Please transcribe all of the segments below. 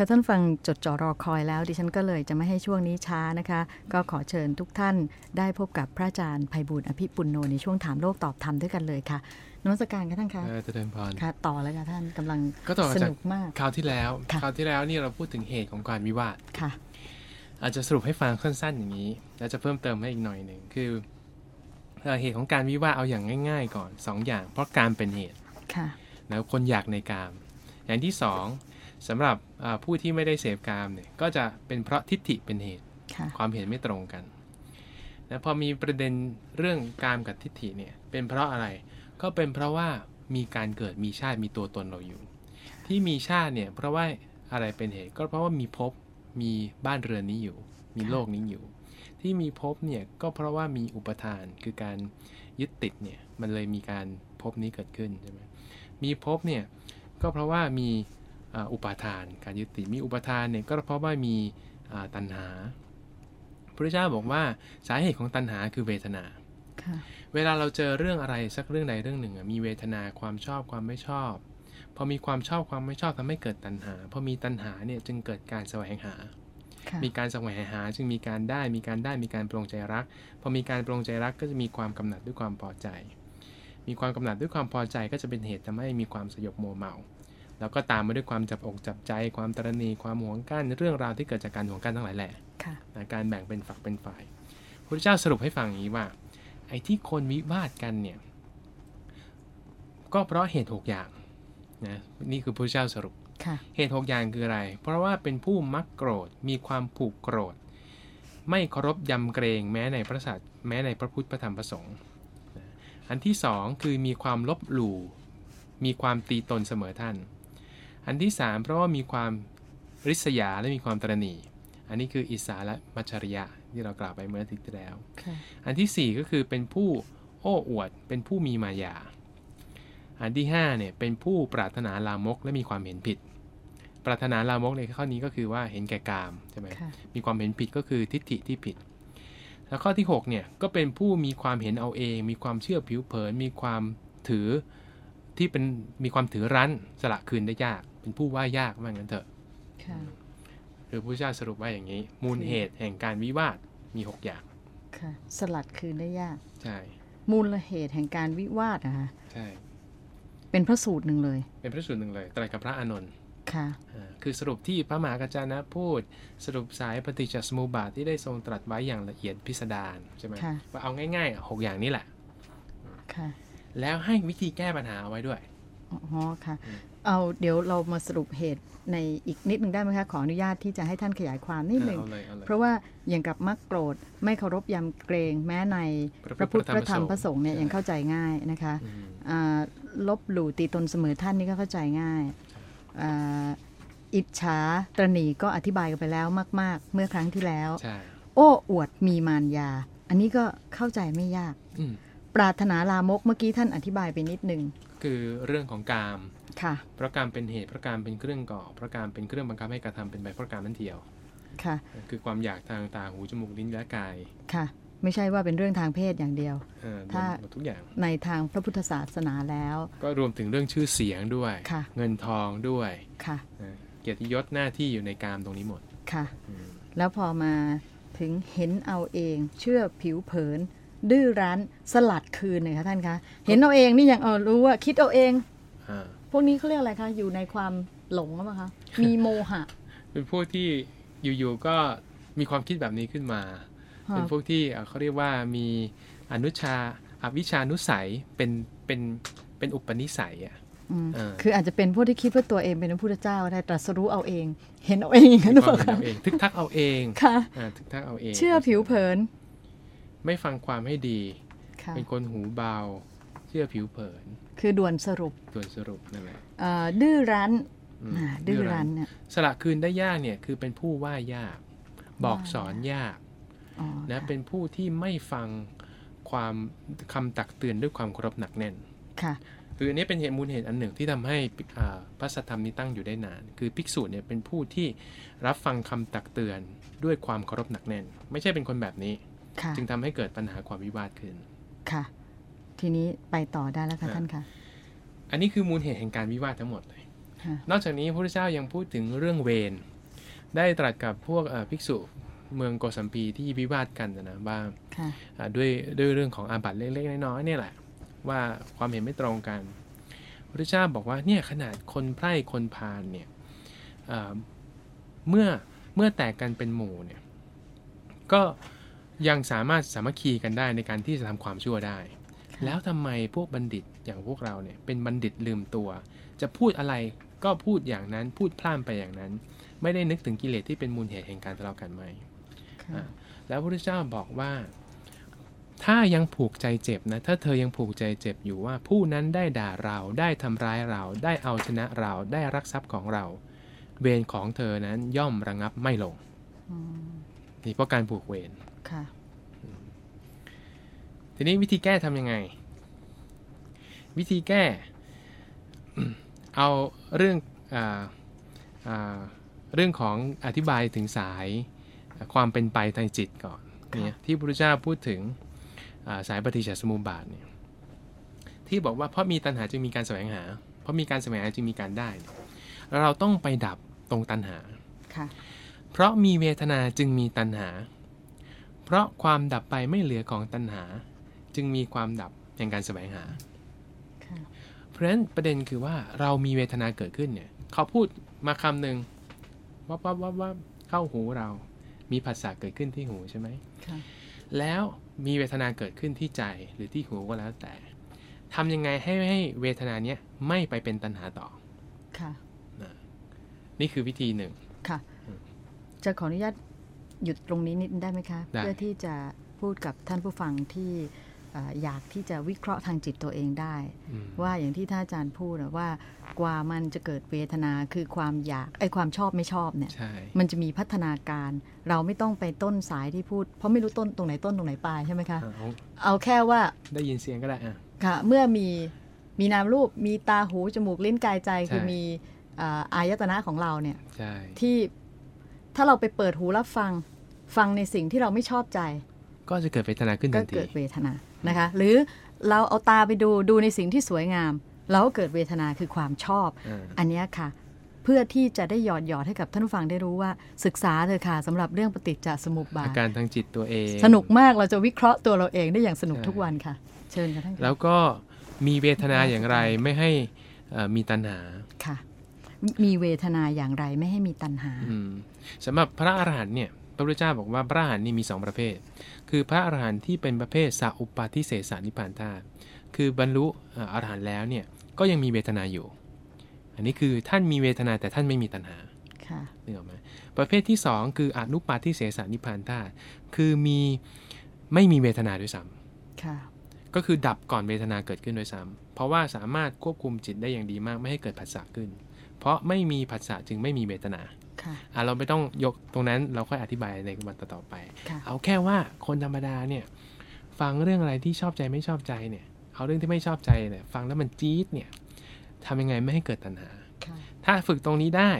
ค่ะท่านฟังจดจ่อรอคอยแล้ว ดิฉันก็เลยจะไม่ให้ช่วงนี้ช้านะคะ ก็ขอเชิญทุกท่านได้พบกับพระอาจารย์ภัยบุญอภิปุณโนในช่วงถามโลกตอบธรรมด้วยกันเลยค่ะนมัสการค่ะท่านคะเออเจริญพรค่ะต่อเลยค่ะท่านกำลังก็ต่อสจากนุกมากคราวที่แล้วค่ะคราวที่แล้วนี่เราพูดถึงเหตุของการวิวาทค่ะ อาจจะสรุปให้ฟังสั้นๆอย่างนี้ แล้วจะเพิ่มเติมให้อีกหน่อยหนึ่งคือเอ่อเหตุของการวิวาทเอาอย่างง่าย ๆ ก่อนสองอย่าง เพราะการเป็นเหตุค่ะ แล้วคนอยากในกามอย่างที่สอง สำหรับอ่าผู้ที่ไม่ได้เสพกามเนี่ยก็จะเป็นเพราะทิฏฐิเป็นเหตุค่ะความเห็นไม่ตรงกันนะพอมีประเด็นเรื่องกามกับทิฏฐิเนี่ยเป็นเพราะอะไรก็เป็นเพราะว่ามีการเกิดมีชาติมีตัวตนเราอยู่ ที่มีชาติเนี่ยเพราะว่าอะไรเป็นเหตุก็เพราะว่ามีภพมีบ้านเรือนนี้อยู่ มีโลกนี้อยู่ ที่มีภพเนี่ยก็เพราะว่ามีอุปทานคือการยึดติดเนี่ยมันเลยมีการภพนี้เกิดขึ้นใช่ไหมมีภพเนี่ยก็เพราะว่ามี อ่าอุปาทาน การยึดติดมีอุปทานเนี่ยก็เพราะว่ามีอ่าตัณหา พระเจ้าบอกว่าสาเหตุของตัณหาคือเวทนาค่ะเวลาเราเจอเรื่องอะไรสักเรื่องใดเรื่องหนึ่งอะมีเวทนาความชอบความไม่ชอบ พอมีความชอบความไม่ชอบทำให้เกิดตัณหา พอมีตัณหาเนี่ยจึงเกิดการแสวงหาค่ะมีการแสวงหาจึงมีการได้ มีการได้มีการปรงใจรัก พอมีการปรงใจรักก็จะมีความกำหนัดด้วยความพอใจ มีความกำหนัดด้วยความพอใจก็จะเป็นเหตุทำให้มีความสยบโมวเมา แล้วก็ตามมาด้วยความจับอกจับใจ ความตรณีความหวงกั้นเรื่องราวที่เกิดจากการหวงกั้นทั้งหลายแหละค่ะนะการแบ่งเป็นฝักเป็นฝ่ายพระเจ้าสรุปให้ฟังอย่างนี้ว่า ไอ้ที่คนวิวาทกันเนี่ย ก็เพราะเหตุหกอย่างนะนี่คือพระเจ้าสรุปค่ะเหตุหกอย่างคืออะไร เพราะว่าเป็นผู้มักโกรธมีความผูกโกรธ ไม่เคารพยำเกรงแม้ในพระศาสแม้ในพระพุทธพระธรรมพระสงฆ์นะอันที่สองคือมีความลบหลู่มีความตีตนเสมอท่าน อันที่สามเพราะว่ามีความริษยาและมีความตรณีอันนี้คืออิสาและมัจฉริยะที่เรากล่าวไปเมื่ออาทิตย์ที่แล้วค่ะอันที่สี่ก็คือเป็นผู้โอ้อวด เป็นผู้มีมายา อันที่ห้าเนี่ยเป็นผู้ปรารถนาลามกและมีความเห็นผิด ปรารถนาลามกในข้อนี้ก็คือว่าเห็นแก่กามใช่ไหมค่ะมีความเห็นผิดก็คือทิฏฐิที่ผิด แล้วข้อที่6เนี่ยก็เป็นผู้มีความเห็นเอาเอง มีความเชื่อผิวเผิน มีความถือที่เป็นมีความถือรั้นสละคืนได้ยาก เป็นผู้ว่ายากว่างั้นเถอะค่ะหรือพระเจ้าสรุปว่าอย่างนี้ มูลเหตุแห่งการวิวาทมี6อย่างค่ะสลัดคืนได้ยาก ใช่ มูลเหตุแห่งการวิวาทนะคะใช่ เป็นพระสูตรหนึ่งเลย เป็นพระสูตรหนึ่งเลยตรัสกับพระอานนท์ค่ะอ่าคือสรุปที่พระมหากัจจานะพูด สรุปสายปฏิจจสมุปบาทที่ได้ทรงตรัสไว้อย่างละเอียดพิสดารใช่ไหมค่ะว่าเอาง่ายๆอะหกอย่างนี้แหละค่ะแล้วให้วิธีแก้ปัญหาเอาไว้ด้วย อ๋อค่ะอืมเอาเดี๋ยวเรามาสรุปเหตุในอีกนิดหนึ่งได้ไหมคะ ขออนุญาตที่จะให้ท่านขยายความนิดหนึ่งเอาเลยเอาเลยเพราะว่าอย่างกับมักโกรธไม่เคารพยำเกรงแม้ในพระพุทธพระธรรมพระสงฆ์เนี่ยยังเข้าใจง่ายนะคะอืมอ่าลบหลู่ตีตนเสมอท่านนี่ก็เข้าใจง่ายอ่าอิจฉาตรณีก็อธิบายกันไปแล้วมาก ๆ เมื่อครั้งที่แล้วใช่โอ้อวดมีมารยา อันนี้ก็เข้าใจไม่ยากอืมปรารถนาลามกเมื่อกี้ท่านอธิบายไปนิดหนึ่ง คือเรื่องของกามค่ะเพราะกามเป็นเหตุเพราะกามเป็นเครื่องก่อเพราะกามเป็นเครื่องบังคับให้กระทำเป็นไปเพราะกามนั่นเดียวค่ะ คือความอยากทางตาหูจมูกลิ้นและกายค่ะ ไม่ใช่ว่าเป็นเรื่องทางเพศอย่างเดียวเออรวถ้ามหมดทุกอย่างในทางพระพุทธศาสนาแล้ว ก็รวมถึงเรื่องชื่อเสียงด้วยค่ะเงินทองด้วยค่ะเออเกียรติยศหน้าที่อยู่ในกามตรงนี้หมดค่ะอืมแล้วพอมาถึงเห็นเอาเองเชื่อผิวเผิน ดื้อรั้นสลัดคืนเลยคะท่านคะ เห็นเอาเองนี่ยังเออรู้ว่าคิดเอาเองอ่าพวกนี้เขาเรียกอะไรคะ อยู่ในความหลงหรือเปล่าคะ มีโมหะ เป็นพวกที่อยู่ๆก็มีความคิดแบบนี้ขึ้นมาฮะเป็นพวกที่เอ่อเขาเรียกว่ามีอนุชาอวิชานุสัยเป็นเป็นเป็นอุปนิสัยอะอืมเออคืออาจจะเป็นพวกที่คิดว่าตัวเองเป็นพระพุทธเจ้าได้ตรัสรู้เอาเอง เห็นเอาเองอย่างนั้นหรือคเปวามล่าเห็นคะเอาเองทึกทักเอาเองค่ะอ่าทึกทักเอาเอง เชื่อผิวเผิน ไม่ฟังความให้ดีค่ะเป็นคนหูเบา เชื่อผิวเผิน คือด่วนสรุปส่วนสรุปนั่นแหละเอ่อดื้อรั้นอืมอ่าดื้อรั้นเนี่ยสละคืนได้ยากเนี่ยคือเป็นผู้ว่ายาก บอกว่าสอนยากอ๋อนะค่ะเป็นผู้ที่ไม่ฟังความคำตักเตือนด้วยความเคารพหนักแน่น ค่ะคืออันนี้เป็นเหตุมูลเหตุอันหนึ่งที่ทำให้อ่าพระสัทธรรมนี้ตั้งอยู่ได้นาน คือภิกษุเนี่ยเป็นผู้ที่รับฟังคำตักเตือนด้วยความเคารพหนักแน่น ไม่ใช่เป็นคนแบบนี้ค่ะ จึงทำให้เกิดปัญหาความวิวาทขึ้น ค่ะ ทีนี้ไปต่อได้แล้วค่ะอ่าท่านค่ะ อันนี้คือมูลเหตุแห่งการวิวาททั้งหมดเลยค่ะนอกจากนี้พระพุทธเจ้ายังพูดถึงเรื่องเวร ได้ตรัสกับพวกเอ่อภิกษุเมืองโกสัมพีที่วิวาทกันนะบ้างค่ะอ่าด้วยด้วยเรื่องของอาบัติเล็กๆน้อยๆเนี่ยแหละ ว่าความเห็นไม่ตรงกันพระพุทธเจ้าบอกว่าเนี่ยขนาดคนไพร่คนพาลเนี่ยอ่าเมื่อเมื่อแตกกันเป็นหมู่เนี่ยก็ ยังสามารถสามัคคีกันได้ในการที่จะทำความชั่วได้ แล้วทำไมพวกบัณฑิตอย่างพวกเราเนี่ยเป็นบัณฑิตลืมตัว จะพูดอะไรก็พูดอย่างนั้นพูดพล่ามไปอย่างนั้น ไม่ได้นึกถึงกิเลสที่เป็นมูลเหตุแห่งการทะเลาะกันไหมค่ะแล้วพระพุทธเจ้าบอกว่า ถ้ายังผูกใจเจ็บนะ ถ้าเธอยังผูกใจเจ็บอยู่ว่า ผู้นั้นได้ด่าเราได้ทำร้ายเรา ได้เอาชนะเราได้รักทรัพย์ของเรา เวรของเธอนั้นย่อมระงับไม่ลงอืมนี่เพราะการผูกเวร ค่ะ ทีนี้วิธีแก้ทำยังไง วิธีแก้ เอาเรื่องอาอาเรื่องของอธิบายถึงสายความเป็นไปทางจิตก่อนค่ะเนี่ยที่พระพุทธเจ้าพูดถึงอ่าสายปฏิจจสมุปบาทเนี่ยที่บอกว่าเพราะมีตัณหาจึงมีการแสวงหา เพราะมีการแสวงหาจึงมีการได้เนี่ยเราต้องไปดับตรงตัณหาค่ะเพราะมีเวทนาจึงมีตัณหา เพราะความดับไปไม่เหลือของตัณหา จึงมีความดับแห่งการแสวงหาค่ะเพราะฉะนั้นประเด็นคือว่าเรามีเวทนาเกิดขึ้นเนี่ย เขาพูดมาคำหนึ่งวับวับวับวับเข้าหูเรา มีภาษาเกิดขึ้นที่หูใช่ไหมค่ะแล้วมีเวทนาเกิดขึ้นที่ใจหรือที่หูก็แล้วแต่ทำยังไงให้ให้เวทนาเนี้ยไม่ไปเป็นตัณหาต่อ ค่ะ นี่คือวิธีหนึ่ง ค่ะ จะขออนุญาต หยุดตรงนี้นิดได้ไหมคะได้เพื่อที่จะพูดกับท่านผู้ฟังที่เอ่ออยากที่จะวิเคราะห์ทางจิตตัวเองได้อืมว่าอย่างที่ท่านอาจารย์พูดอะว่ากว่ามันจะเกิดเวทนาคือความอยากไอ้ความชอบไม่ชอบเนี่ยใช่มันจะมีพัฒนาการ เราไม่ต้องไปต้นสายที่พูด เพราะไม่รู้ต้นตรงไหนต้นตรงไหนปลายใช่ไหมคะเอาเอาแค่ว่าได้ยินเสียงก็ได้อะค่ะ เมื่อมีมีนามรูปมีตาหูจมูกลิ้นกายใจคือใช่มีอ่าอายตนะของเราเนี่ยใช่ที่ ถ้าเราไปเปิดหูรับฟัง ฟังในสิ่งที่เราไม่ชอบใจ ก็จะเกิดเวทนาขึ้นก็ทันทีเกิดเวทนานะคะ หรือเราเอาตาไปดูดูในสิ่งที่สวยงามเราก็เกิดเวทนาคือความชอบอ่าอันเนี้ยค่ะ เพื่อที่จะได้หยอดหยอดให้กับท่านผู้ฟังได้รู้ว่าศึกษาเถอะค่ะสำหรับเรื่องปฏิจจสมุปบาอาทการทางจิตตัวเอง สนุกมากเราจะวิเคราะห์ตัวเราเองได้อย่างสนุกใช่ทุกวันค่ะ เชิญค่ะท่านแล้วก็มีเวทนาอย่างไรไม่ให้เอ่อมีตัณหาค่ะ มีเวทนาอย่างไรไม่ให้มีตัณหาอืมสำหรับพระอรหันต์เนี่ยพระพุทธเจ้าบอกว่าพระอรหันต์นี่มีสองประเภท คือพระอรหันต์ที่เป็นประเภทสัอุปาทิเสสานิพพานธาตุคือบรรลุเอ่ออรหันต์แล้วเนี่ยก็ยังมีเวทนาอยู่ อันนี้คือท่านมีเวทนาแต่ท่านไม่มีตัณหาค่ะนึกออกไหมประเภทที่สองคืออนุปาทิเสสานิพพานธาตุคือมีไม่มีเวทนาด้วยซ้ำค่ะก็คือดับก่อนเวทนาเกิดขึ้นด้วยซ้ำเพราะว่าสามารถควบคุมจิตได้อย่างดีมากไม่ให้เกิดผัสสะขึ้น เพราะไม่มีผัสสะจึงไม่มีเวทนาค่ะอะเราไม่ต้องยกตรงนั้นเราค่อยอธิบายในวันต่อๆไปค่ะเอาแค่ว่าคนธรรมดาเนี่ยฟังเรื่องอะไรที่ชอบใจไม่ชอบใจเนี่ยเอาเรื่องที่ไม่ชอบใจเนี่ยฟังแล้วมันจี๊ดเนี่ยทำยังไงไม่ให้เกิดตัณหาค่ะถ้าฝึกตรงนี้ได้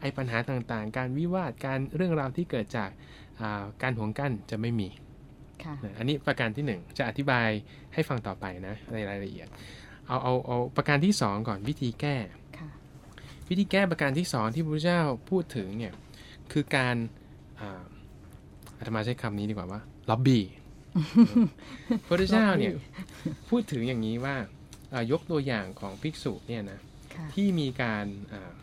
ไอ้ปัญหาต่างๆ การวิวาทการเรื่องราวที่เกิดจากอ่าการห่วงกั้นจะไม่มีค่ะนะอันนี้ประการที่หนึ่งจะอธิบายให้ฟังต่อไปนะในรายละเอียด เอาเอาเอาประการที่สองก่อนวิธีแก้ค่ะ วิธีแก้ประการที่สองที่พระพุทธเจ้าพูดถึงเนี่ยคือการอ่าอาตมาใช้คำนี้ดีกว่าว่าล็อบบี้พระพุทธเจ้าเนี่ยพูดถึงอย่างนี้ว่าอ่ายกตัวอย่างของภิกษุเนี่ยนะค่ะที่มีการอ่า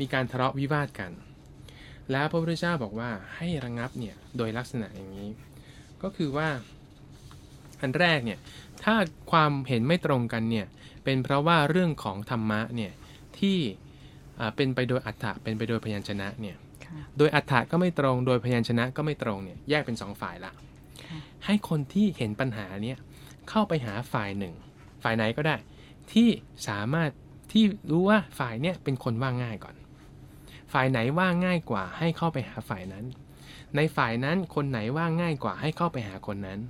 มีการทะเลาะวิวาทกัน แล้วพระพุทธเจ้าบอกว่าให้ระงับเนี่ยโดยลักษณะอย่างนี้ ก็คือว่าอันแรกเนี่ยถ้าความเห็นไม่ตรงกันเนี่ยเป็นเพราะว่าเรื่องของธรรมะเนี่ย ที่อ่าเป็นไปโดยอัฏฐะเป็นไปโดยพยัญชนะเนี่ยค่ะโดยอัฏฐะก็ไม่ตรงโดยพยัญชนะก็ไม่ตรงเนี่ยแยกเป็นสองฝ่ายละค่ะให้คนที่เห็นปัญหาเนี่ยเข้าไปหาฝ่ายหนึ่ง ฝ่ายไหนก็ได้ ที่สามารถที่รู้ว่าฝ่ายเนี่ยเป็นคนว่าง่ายก่อน ฝ่ายไหนว่าง่ายกว่าให้เข้าไปหาฝ่ายนั้น ในฝ่ายนั้นคนไหนว่าง่ายกว่าให้เข้าไปหาคนนั้น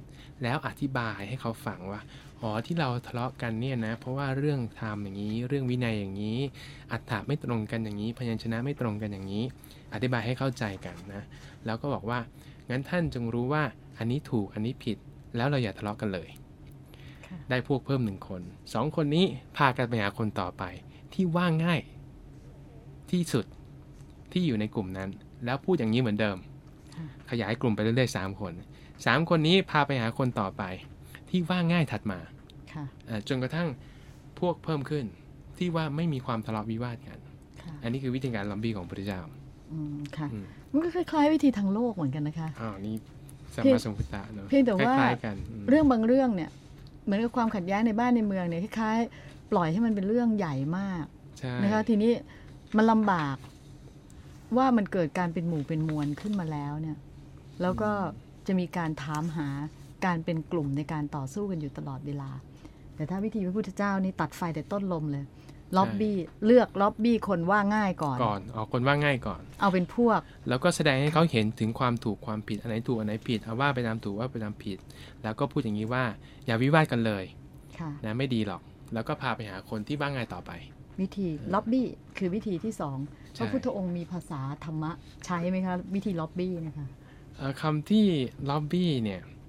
แล้วอธิบายให้เขาฟังว่า อ๋อที่เราทะเลาะกันเนี่ยนะเพราะว่าเรื่องธรรมอย่างนี้ เรื่องวินัยอย่างนี้ อัฏฐะไม่ตรงกันอย่างนี้ พยัญชนะไม่ตรงกันอย่างนี้ อธิบายให้เข้าใจกันนะแล้วก็บอกว่างั้นท่านจงรู้ว่าอันนี้ถูกอันนี้ผิดแล้วเราอย่าทะเลาะกันเลยค่ะได้พวกเพิ่มหนึ่งคนสองคนนี้พากันไปหาคนต่อไป ที่ว่าง่าย ที่สุดที่อยู่ในกลุ่มนั้น แล้วพูดอย่างนี้เหมือนเดิมค่ะขยายกลุ่มไปเรื่อยๆสามคนสามคนนี้พาไปหาคนต่อไป ที่ว่าง่ายถัดมาค่ะอ่าจนกระทั่งพวกเพิ่มขึ้นที่ว่าไม่มีความทะเลาะวิวาทกันค่ะอันนี้คือวิธีการลัมบี้ของพระพุทธเจ้าอืมค่ะอืมมันก็คล้ายๆ วิธีทางโลกเหมือนกันนะคะอ้าวนี่สมเพียงมาสมพุทธะเนอะเพียงแต่ว่าคล้ายๆกันมเรื่องบางเรื่องเนี่ยเหมือนกับความขัดแย้งในบ้านในเมืองเนี่ยคล้ายๆ ปล่อยให้มันเป็นเรื่องใหญ่มากใช่นะคะทีนี้มันลำบากว่ามันเกิดการเป็นหมู่เป็นมวลขึ้นมาแล้วเนี่ย แล้วก็จะมีการถามหา การเป็นกลุ่มในการต่อสู้กันอยู่ตลอดเวลา แต่ถ้าวิธีพระพุทธเจ้านี่ตัดไฟแต่ต้นลมเลยล็อบบี้เลือกล็อบบี้คนว่าง่ายก่อนก่อนเอาคนว่าง่ายก่อน เอาเป็นพวก แล้วก็แสดงให้เขาเห็นถึงความถูกความผิดอันไหนถูกอันไหนผิดเอาว่าไปตามถูกว่าไปตามผิด แล้วก็พูดอย่างนี้ว่า อย่าวิวาทกันเลยค่ะนะไม่ดีหรอก แล้วก็พาไปหาคนที่ว่าง่ายต่อไป วิธีล็อบบี้คือวิธีที่สองใช่พระพุทธองค์มีภาษาธรรมะใช้ไหมคะวิธีล็อบบี้นะคะเอ่อคำที่ล็อบบี้เนี่ยอ่า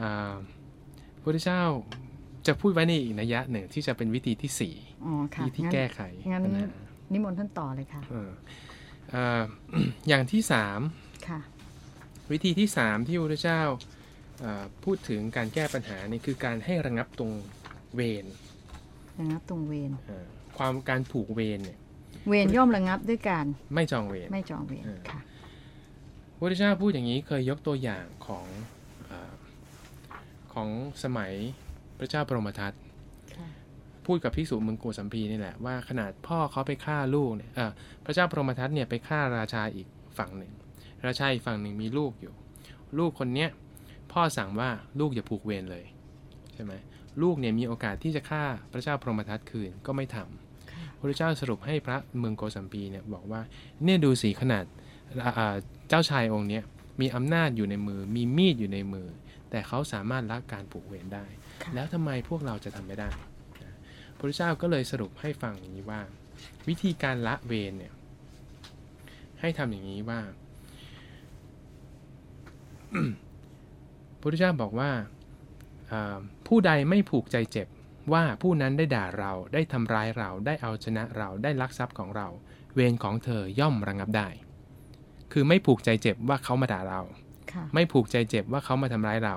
พระพุทธเจ้าจะพูดไว้ในอีกนัยยะหนึ่งที่จะเป็นวิธีที่สี่อ๋อค่ะที่ที่งั้นแก้ไขงั้นปัญหานิมนต์ท่านต่อเลยค่ะเออเอ่ออย่างที่สามค่ะวิธีที่สามที่พระพุทธเจ้าเอ่อพูดถึงการแก้ปัญหานี่คือการให้ระงับตรงเวรระงับตรงเวรเอ่อความการผูกเวรเนี่ยเวรย่อมระงับด้วยการไม่จองเวรไม่จองเวรเออค่ะพระพุทธเจ้าพูดอย่างนี้เคยยกตัวอย่างของเออ ของสมัยพระเจ้าปรมทัตค่ะพูดกับภิกษุเมืองโกสัมพีนี่แหละว่าขนาดพ่อเขาไปฆ่าลูกเนี่ยเอ่อพระเจ้าปรมทัตเนี่ยไปฆ่าราชาอีกฝั่งหนึ่ง ราชาอีกฝั่งหนึ่งมีลูกอยู่ ลูกคนเนี้ยพ่อสั่งว่าลูกอย่าผูกเวรเลยใช่ไหมลูกเนี่ยมีโอกาสที่จะฆ่าพระเจ้าพรหมทัตคืนก็ไม่ทำค่ะพระเจ้าสรุปให้พระเมืองโกสัมพีเนี่ยบอกว่าเนี่ยดูสีขนาดอ่าอ่าเจ้าชายองค์เนี้ยมีอำนาจอยู่ในมือ มีมีดอยู่ในมือ แต่เขาสามารถละการผูกเวรได้ค่ะแล้วทำไมพวกเราจะทำไม่ได้นะพระเจ้าก็เลยสรุปให้ฟังอย่างนี้ว่า วิธีการละเวรเนี่ยให้ทำอย่างนี้ว่าพระพุทธเจ้าบอกว่าอ่าผู้ใดไม่ผูกใจเจ็บว่าผู้นั้นได้ด่าเราได้ทำร้ายเราได้เอาชนะเราได้ลักทรัพย์ของเรา เวรของเธอย่อมระงับได้ คือไม่ผูกใจเจ็บว่าเขามาด่าเราค่ะ ไม่ผูกใจเจ็บว่าเขามาทำร้ายเรา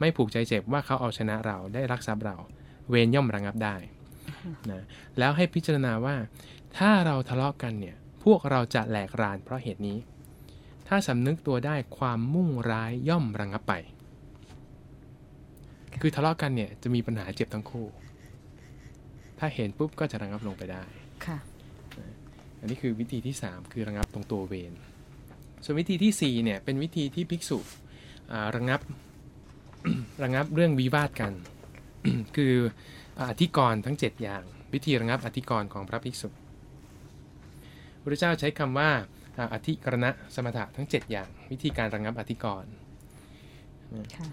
ไม่ผูกใจเจ็บว่าเขาเอาชนะเราได้รักทรัพย์เรา เวรย่อมระงับได้นะแล้วให้พิจารณาว่า ถ้าเราทะเลาะกันเนี่ยพวกเราจะแหลกรานเพราะเหตุนี้ ถ้าสำนึกตัวได้ความมุ่งร้ายย่อมระงับไป คือทะเลาะกันเนี่ยจะมีปัญหาเจ็บทั้งคู่ ถ้าเห็นปุ๊บก็จะระงับลงไปได้ ค่ะ อันนี้คือวิธีที่ 3 คือระงับตรงตัวเวร ส่วนวิธีที่4เนี่ยเป็นวิธีที่ภิกษุอ่าระงับระงับเรื่องวิวาทกัน คืออ่าอธิกรณ์ทั้ง 7 อย่าง วิธีระงับอธิกรณ์ของพระภิกษุพระเจ้าใช้คำว่าอ่าอธิกรณะสมถะทั้ง 7 อย่าง วิธีการระงับอธิกรณ์ค่ะ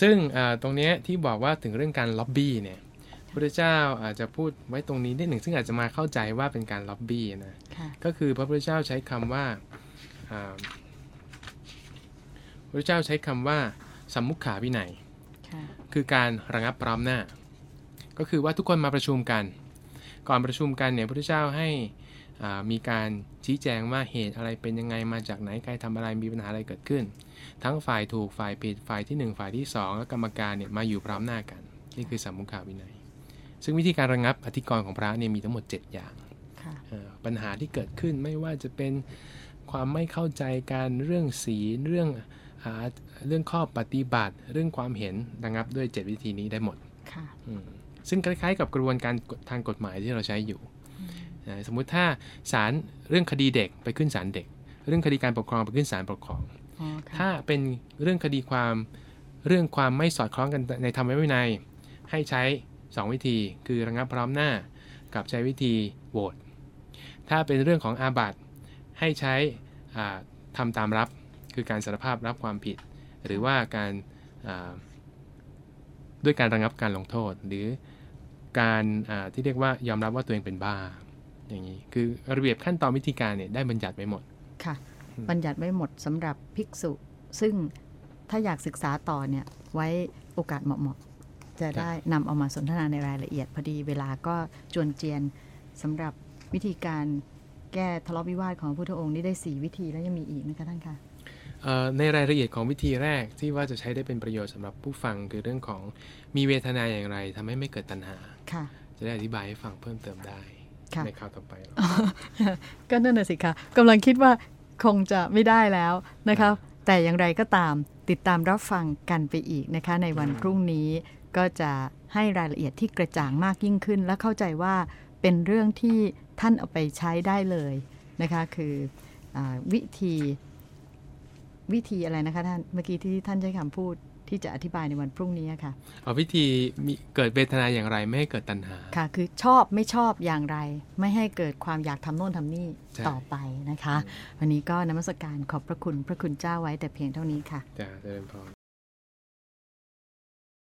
ซึ่งอ่าตรงเนี้ยที่บอกว่าถึงเรื่องการล็อบบี้เนี่ยพระเจ้าอาจจะพูดไว้ตรงนี้นิดหนึ่งซึ่งอาจจะมาเข้าใจว่าเป็นการล็อบบี้นะค่ะก็คือพระพุทธเจ้าใช้คำว่าอ่า พระเจ้าใช้คำว่าสัมมุขขาวินัยค่ะคือการระงับพร้อมหน้า ก็คือว่าทุกคนมาประชุมกัน ก่อนประชุมกันเนี่ยพระพุทธเจ้าให้อ่ามีการชี้แจงว่าเหตุอะไรเป็นยังไงมาจากไหนใครทำอะไรมีปัญหาอะไรเกิดขึ้น ทั้งฝ่ายถูกฝ่ายผิดฝ่ายทีหนึ่1 ฝ่ายที่ 2 และกรรมการเนี่ยมาอยู่พร้อมหน้ากัน นี่คือสัมมุขขาวินัย ซึ่งวิธีการระงับอธิกรณ์ของพระเนี่ยมีทั้งหมด 7 อย่างค่ะเอ่อปัญหาที่เกิดขึ้นไม่ว่าจะเป็น ความไม่เข้าใจการเรื่องศีลเรื่องอาเรื่องข้อปฏิบัติ เรื่องความเห็นระงับด้วย 7 วิธีนี้ได้หมดค่ะอืมซึ่งคล้ายๆ กับกระบวนการทางกฎหมายที่เราใช้อยู่นะสมมุติถ้าศาลเรื่องคดีเด็กไปขึ้นศาลเด็ก เรื่องคดีการปกครองไปขึ้นศาลปกครองอ๋อค่ะถ้าเป็นเรื่องคดีความเรื่องความไม่สอดคล้องกันในธรรมวินัย ให้ใช้ 2 วิธี คือระงับพร้อมหน้า กับใช้วิธีโหวตถ้าเป็นเรื่องของอาบัติ ให้ใช้อ่าทำตามรับคือการสารภาพรับความผิด หรือว่าการด้วยการระงับการลงโทษ หรือการที่เรียกว่ายอมรับว่าตัวเองเป็นบ้าอย่างนี้คือระเบียบขั้นตอนวิธีการเนี่ยได้บัญญัติไว้หมดค่ะ บัญญัติไว้หมดสำหรับภิกษุ ซึ่งถ้าอยากศึกษาต่อเนี่ยไว้โอกาสเหมาะๆจะได้นำเอามาสนทนาในรายละเอียด พอดีเวลาก็จวนเจียนสำหรับวิธีการ แก้ทะเลาะวิวาทของพระพุทธองค์นี่ได้ 4 วิธีแล้วยังมีอีกไหมคะท่านคะเอ่อในรายละเอียดของวิธีแรกที่ว่าจะใช้ได้เป็นประโยชน์สำหรับผู้ฟังคือเรื่องของมีเวทนาอย่างไรทำให้ไม่เกิดตัณหาค่ะ จะได้อธิบายให้ฟังเพิ่มเติมได้ค่ะในคราวต่อไป ก็นั่นน่ะสิคะกำลังคิดว่าคงจะไม่ได้แล้วนะคะแต่อย่างไรก็ตามติดตามรับฟังกันไปอีกนะคะ ในวันพรุ่งนี้ก็จะให้รายละเอียดที่กระจ่างมากยิ่งขึ้น และเข้าใจว่า เป็นเรื่องที่ท่านเอาไปใช้ได้เลยนะคะคืออาวิธีวิธีอะไรนะคะท่านเมื่อกี้ที่ท่านใช้คำพูดที่จะอธิบายในวันพรุ่งนี้ค่ะเอาวิธีมีเกิดเวทนาอย่างไรไม่ให้เกิดตัณหาค่ะ คือชอบไม่ชอบอย่างไร ไม่ให้เกิดความอยากทำโน่นทำนี่ใช่ต่อไปนะคะ วันนี้ก็นมัสการขอบพระคุณพระคุณเจ้าไว้แต่เพียงเท่านี้ค่ะจะเจริญพร